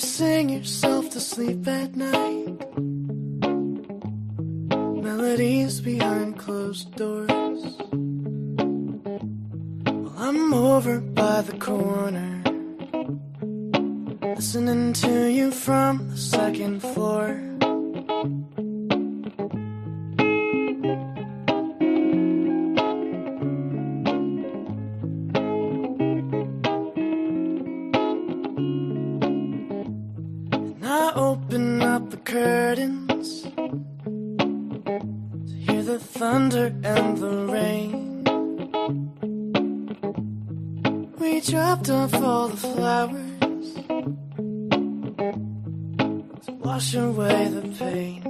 sing yourself to sleep at night. Melodies behind closed doors. While I'm over by the corner, listening to you from the second floor. I open up the curtains to hear the thunder and the rain. We dropped off all the flowers to wash away the pain.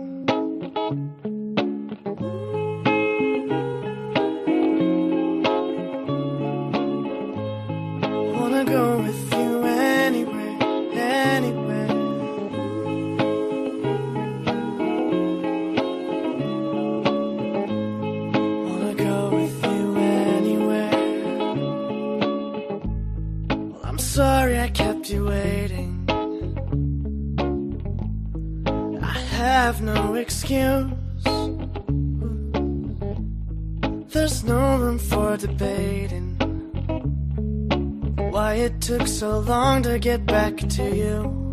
Wanna go with sorry I kept you waiting. I have no excuse. There's no room for debating why it took so long to get back to you.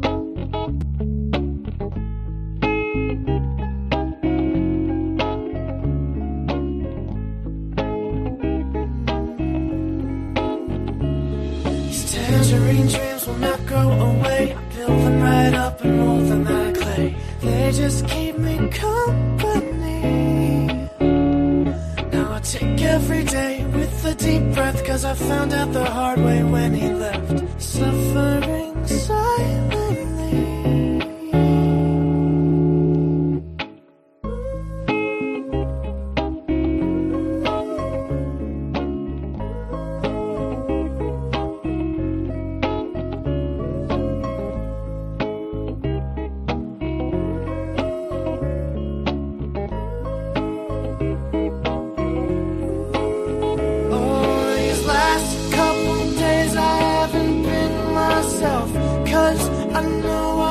Tangerine dreams will not go away. Build them right up and mold them out of clay. They just keep me company. Now I take every day with a deep breath, cause I found out the hard way when he I know. I